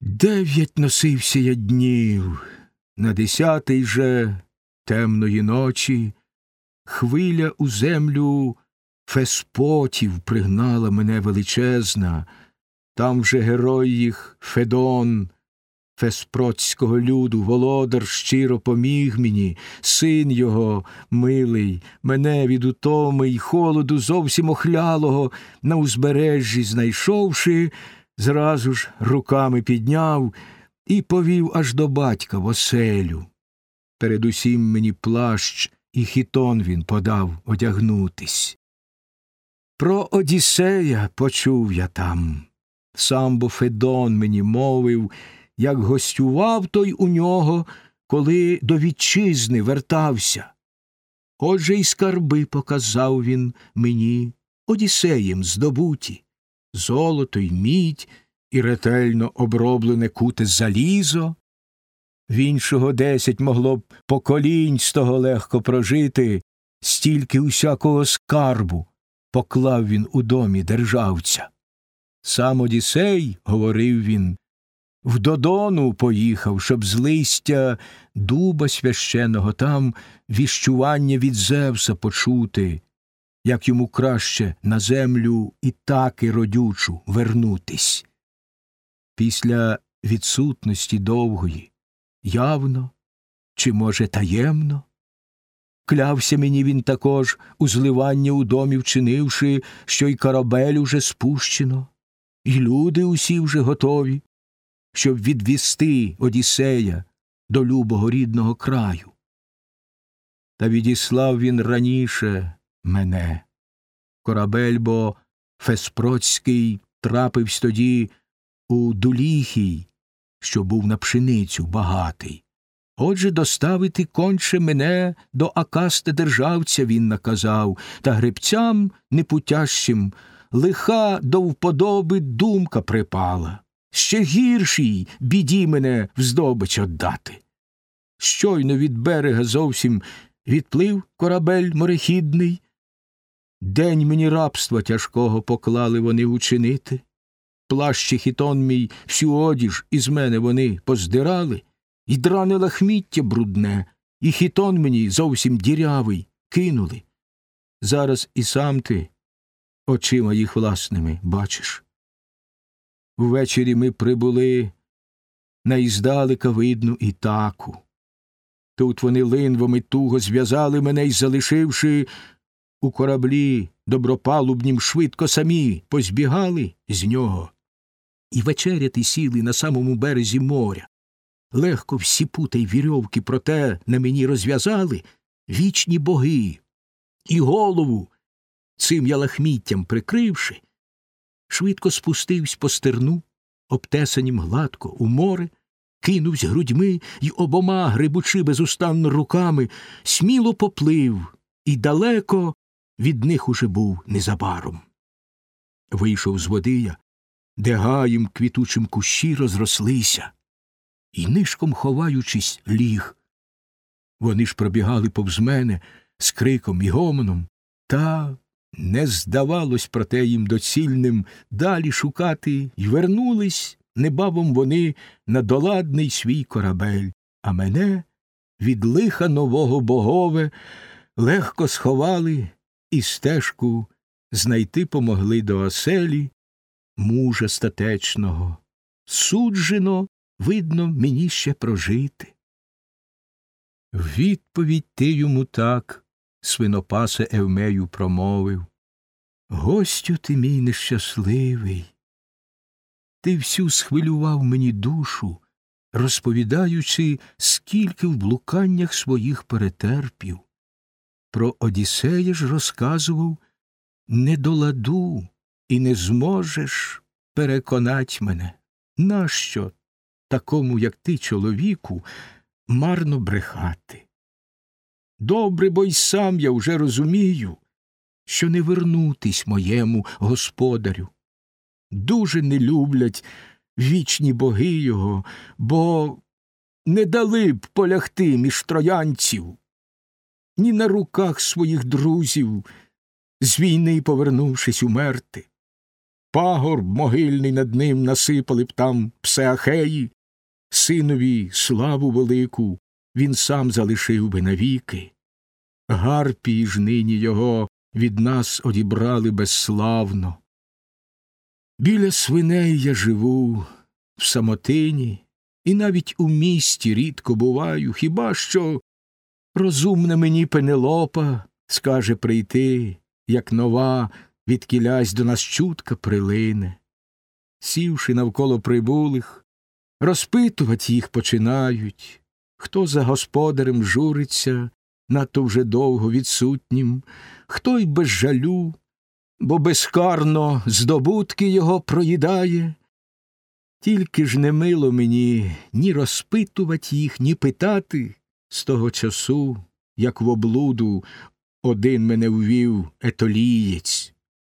Дев'ять носився я днів, на десятий же темної ночі хвиля у землю феспотів пригнала мене величезна, там вже герой їх Федон, феспроцького люду, володар щиро поміг мені, син його милий, мене від утоми й холоду зовсім охлялого на узбережжі знайшовши, зразу ж руками підняв і повів аж до батька в оселю. Передусім мені плащ і хітон він подав одягнутись. Про Одіссея почув я там. Сам бо Федон мені мовив, як гостював той у нього, коли до вітчизни вертався. Отже й скарби показав він мені Одіссеєм здобуті, золото й мідь і ретельно оброблене куте залізо. В іншого десять могло б поколінь з того легко прожити, стільки усякого скарбу поклав він у домі державця. Сам Одісей, говорив він, в Додону поїхав, щоб з листя дуба священого там віщування від Зевса почути, як йому краще на землю і таки родючу вернутись. Після відсутності довгої, явно, чи, може, таємно, клявся мені він також у зливання у домі вчинивши, що й корабель уже спущено, і люди усі вже готові, щоб відвісти Одіссея до любого рідного краю. Та відіслав він раніше мене. Корабель бо Феспроцький трапився тоді у Дуліхій, що був на пшеницю багатий. Отже, доставити конче мене до Акаста державця він наказав, та гребцям непутящим лиха до вподоби думка припала. Ще гіршій біді мене в здобич отдати. Щойно від берега зовсім відплив корабель морехідний. День мені рабства тяжкого поклали вони учинити. Плащ і хітон мій всю одіж із мене вони поздирали, і дране лахміття брудне, і хітон мені зовсім дірявий кинули. Зараз і сам ти очима їх власними бачиш. Ввечері ми прибули на іздалека видну ітаку. Тут вони линвами туго зв'язали мене й залишивши у кораблі добропалубнім швидко самі позбігали з нього. І вечеряти сіли на самому березі моря. Легко всі пута й вірьовки, проте на мені розв'язали вічні боги, і голову, цим я лахміттям прикривши, швидко спустився по стерну, обтесанім гладко у море, кинувсь грудьми й обома, грибучи безустанно руками, сміло поплив, і далеко від них уже був незабаром. Вийшов з води я, де гаєм квітучим кущі розрослися, і нишком ховаючись, ліг. Вони ж пробігали повз мене з криком і гомоном, та не здавалось проте їм доцільним далі шукати, й вернулись небавом вони на доладний свій корабель, а мене від лиха нового богове легко сховали і стежку знайти помогли до оселі мужа статечного. Суджено, видно, мені ще прожити. Відповідь ти йому так, свинопасе Евмею промовив. Гостю ти мій нещасливий. Ти всю схвилював мені душу, розповідаючи, скільки в блуканнях своїх перетерпів. Про Одіссея ж розказував не до ладу і не зможеш переконать мене, нащо такому, як ти, чоловіку, марно брехати. Добре, бо й сам я вже розумію, що не вернутись моєму господарю. Дуже не люблять вічні боги його, бо не дали б полягти між троянців, ні на руках своїх друзів, з війни повернувшись умерти. пагорб могильний над ним насипали б там псеахеї, синові славу велику він сам залишив би навіки. Гарпії ж нині його від нас одібрали безславно. Біля свиней я живу в самотині, і навіть у місті рідко буваю, хіба що розумна мені Пенелопа скаже прийти, як нова, відкілясь до нас чутка прилине. Сівши навколо прибулих, розпитувати їх починають, хто за господарем журиться, надто вже довго відсутнім, хто й без жалю, бо безкарно здобутки його проїдає. Тільки ж не мило мені ні розпитувати їх, ні питати з того часу, як в облуду один мене ввів етолієць.